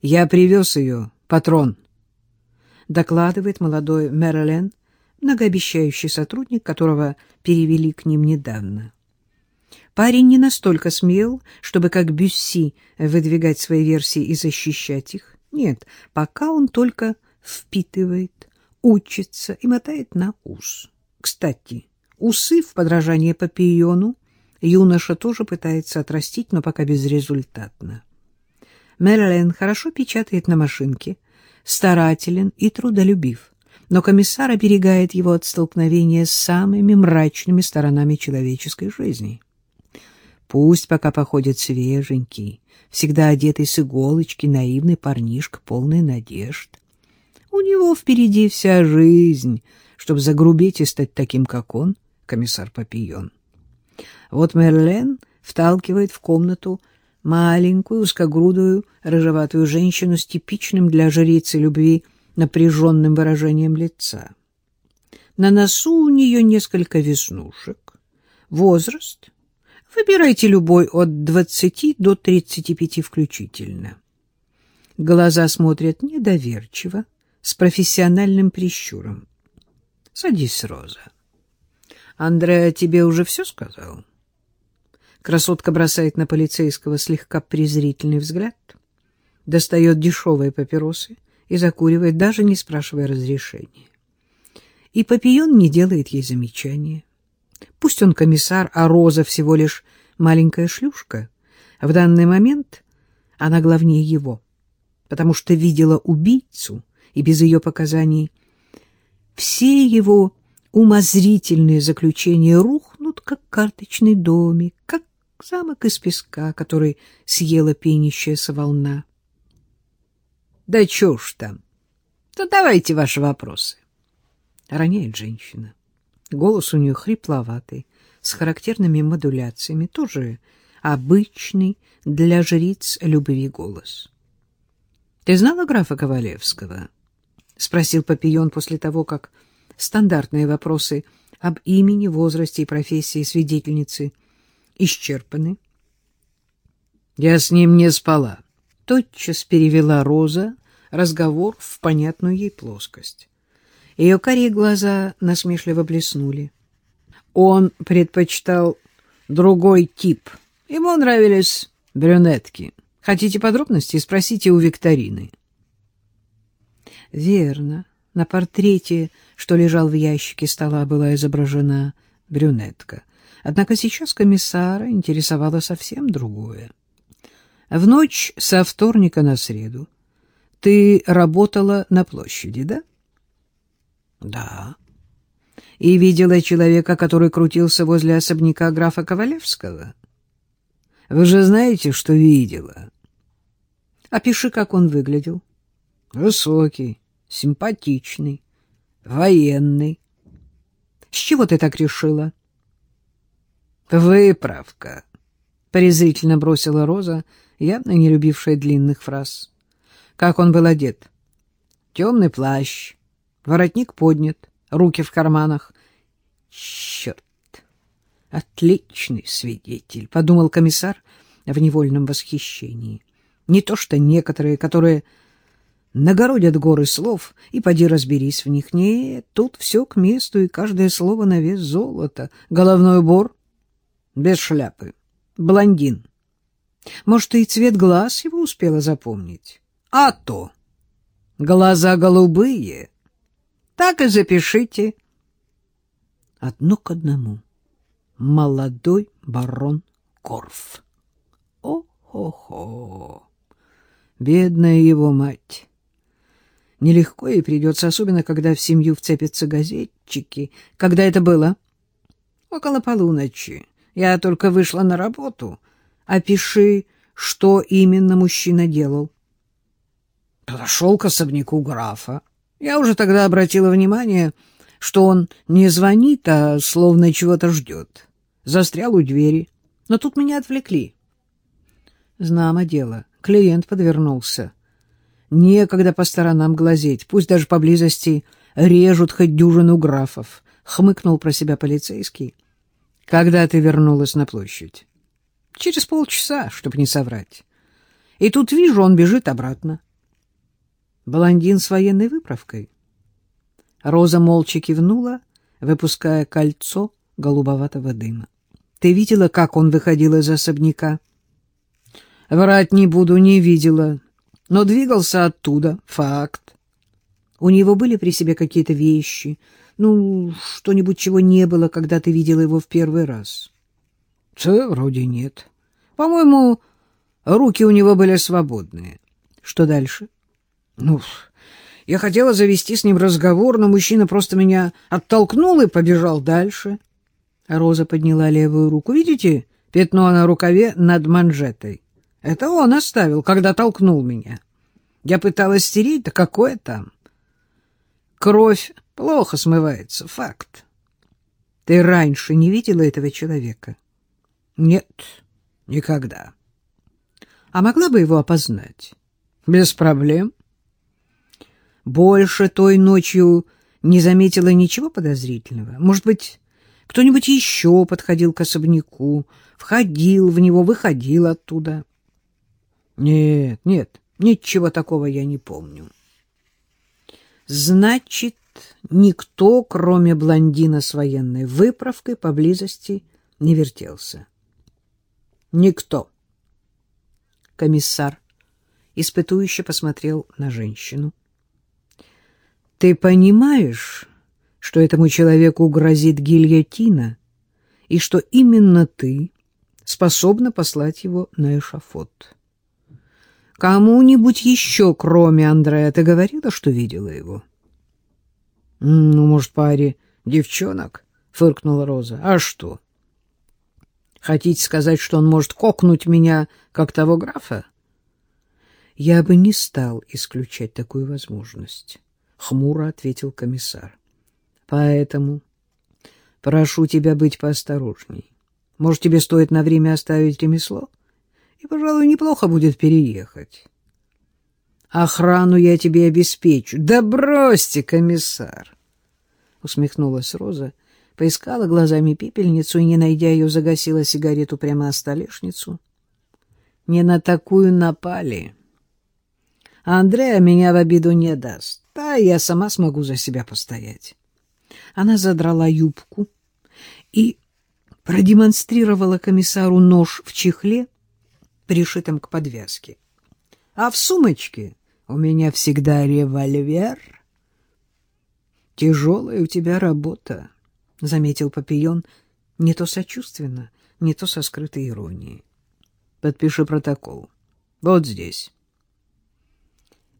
Я привез ее, патрон, — докладывает молодой Мэрилен, многообещающий сотрудник, которого перевели к ним недавно. Парень не настолько смел, чтобы, как Бюсси, выдвигать свои версии и защищать их. Нет, пока он только впитывает, учится и мотает на ус. Кстати, усы в подражание Папиону юноша тоже пытается отрастить, но пока безрезультатно. Мерлен хорошо печатает на машинке, старателен и трудолюбив, но комиссар оберегает его от столкновения с самыми мрачными сторонами человеческой жизни. Пусть пока походит свеженький, всегда одетый с иголочки, наивный парнишка, полный надежд. У него впереди вся жизнь, чтобы загрубить и стать таким, как он, комиссар Папион. Вот Мерлен вталкивает в комнату маленькую, узкогрудую, рыжеватую женщину с типичным для жрицы любви напряженным выражением лица. На носу у нее несколько веснушек. Возраст? Выбирайте любой от двадцати до тридцати пяти включительно. Глаза смотрят недоверчиво, с профессиональным прищуром. Садись, Роза. Андреа тебе уже все сказал? Красотка бросает на полицейского слегка презрительный взгляд, достает дешевые папиросы и закуривает, даже не спрашивая разрешения. И Папион не делает ей замечания. Пусть он комиссар, а Роза всего лишь маленькая шлюшка. В данный момент она главнее его, потому что видела убийцу, и без ее показаний все его умозрительные заключения рухнут, как карточный домик, как замок из песка, который съела пенящаяся волна. — Да чушь там! Да давайте ваши вопросы. Роняет женщина. Голос у нее хрипловатый, с характерными модуляциями, тоже обычный для жриц любви голос. — Ты знала графа Ковалевского? — спросил Папион после того, как стандартные вопросы об имени, возрасте и профессии свидетельницы исчерпаны. Я с ним не спала. Тотчас перевела Роза разговор в понятную ей плоскость. Ее карие глаза насмешливо блеснули. Он предпочитал другой тип. Ему нравились брюнетки. Хотите подробности? Спросите у Викторины. Верно. На портрете, что лежал в ящике стола, была изображена брюнетка. Однако сейчас комиссара интересовало совсем другое. В ночь со вторника на среду ты работала на площади, да? Да. И видела человека, который крутился возле особняка графа Ковалевского? Вы же знаете, что видела. Опиши, как он выглядел. Высокий, симпатичный, военный. С чего ты так решила? Выправка, презрительно бросила Роза, явно не любившая длинных фраз. Как он был одет? Темный плащ, воротник поднят, руки в карманах. Черт! Отличный свидетель, подумал комиссар в невольном восхищении. Не то что некоторые, которые нагородят горы слов, и поди разберись в них. Нет, тут все к месту, и каждое слово на вес золота. Головной убор без шляпы, блондин. Может, и цвет глаз его успела запомнить. А то глаза голубые. Так и запишите. Одно к одному. Молодой барон Корф. О-хо-хо! Бедная его мать! Нелегко ей придется, особенно когда в семью вцепятся газетчики. Когда это было? Около полуночи. Я только вышла на работу. Опиши, что именно мужчина делал. Подошел к особняку графа. Я уже тогда обратила внимание, что он не звонит, а словно чего-то ждет. Застрял у двери. Но тут меня отвлекли. Знамо дело. Клиент подвернулся. Некогда по сторонам глазеть, пусть даже поблизости режут хоть дюжину графов, — хмыкнул про себя полицейский. — Когда ты вернулась на площадь? — Через полчаса, чтобы не соврать. И тут вижу, он бежит обратно. Блондин с военной выправкой? Роза молча кивнула, выпуская кольцо голубоватого дыма. Ты видела, как он выходил из особняка? Врать не буду, не видела, но двигался оттуда, факт. У него были при себе какие-то вещи, ну, что-нибудь, чего не было, когда ты видела его в первый раз? Це вроде нет. По-моему, руки у него были свободные. Что дальше? Ну, я хотела завести с ним разговор, но мужчина просто меня оттолкнул и побежал дальше. Роза подняла левую руку. Видите пятно на рукаве над манжетой? Это он оставил, когда толкнул меня. Я пыталась стереть, да какое там? Кровь плохо смывается, факт. Ты раньше не видела этого человека? Нет, никогда. А могла бы его опознать? Без проблем. Больше той ночью не заметила ничего подозрительного. Может быть, кто-нибудь еще подходил к особняку, входил в него, выходил оттуда? Нет, нет, ничего такого я не помню. Значит, никто, кроме блондина с военной выправкой, поблизости не вертелся. Никто. Комиссар испытующе посмотрел на женщину. Ты понимаешь, что этому человеку грозит гильотина, и что именно ты способна послать его на эшафот? Кому-нибудь еще, кроме Андрея, ты говорила, что видела его? — Ну, может, паре девчонок, — фыркнула Роза. — А что? Хотите сказать, что он может кокнуть меня, как того графа? Я бы не стал исключать такую возможность, — хмуро ответил комиссар. — Поэтому прошу тебя быть поосторожней. Может, тебе стоит на время оставить ремесло? — и, пожалуй, неплохо будет переехать. Охрану я тебе обеспечу. Да бросьте, комиссар! Усмехнулась Роза, поискала глазами пепельницу и, не найдя ее, загасила сигарету прямо на столешницу. Не на такую напали. А Андрея меня в обиду не даст. Да, я сама смогу за себя постоять. Она задрала юбку и продемонстрировала комиссару нож в чехле, пришитым к подвязке. А в сумочке у меня всегда револьвер. Тяжелая у тебя работа, — заметил Папион, не то сочувственно, не то со скрытой иронией. Подпиши протокол. Вот здесь.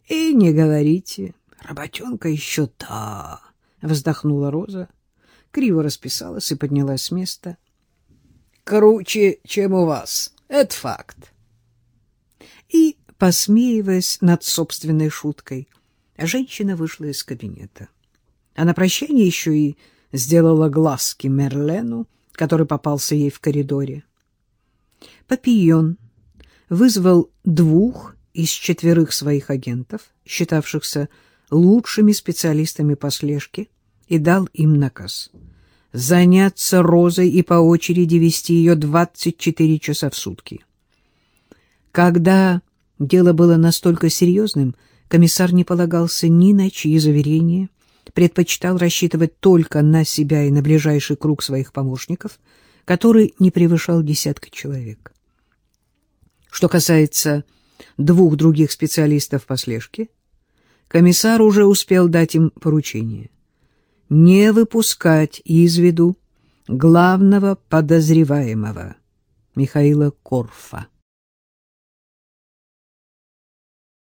И не говорите, работенка еще та, — вздохнула Роза, криво расписалась и поднялась с места. Круче, чем у вас, это факт и, посмеиваясь над собственной шуткой, женщина вышла из кабинета. А на прощание еще и сделала глазки Мерлену, который попался ей в коридоре. Папион вызвал двух из четверых своих агентов, считавшихся лучшими специалистами по слежке, и дал им наказ заняться Розой и по очереди вести ее 24 часа в сутки. Когда дело было настолько серьезным, комиссар не полагался ни на чьи заверения, предпочитал рассчитывать только на себя и на ближайший круг своих помощников, который не превышал десятка человек. Что касается двух других специалистов по слежке, комиссар уже успел дать им поручение не выпускать из виду главного подозреваемого Михаила Корфа.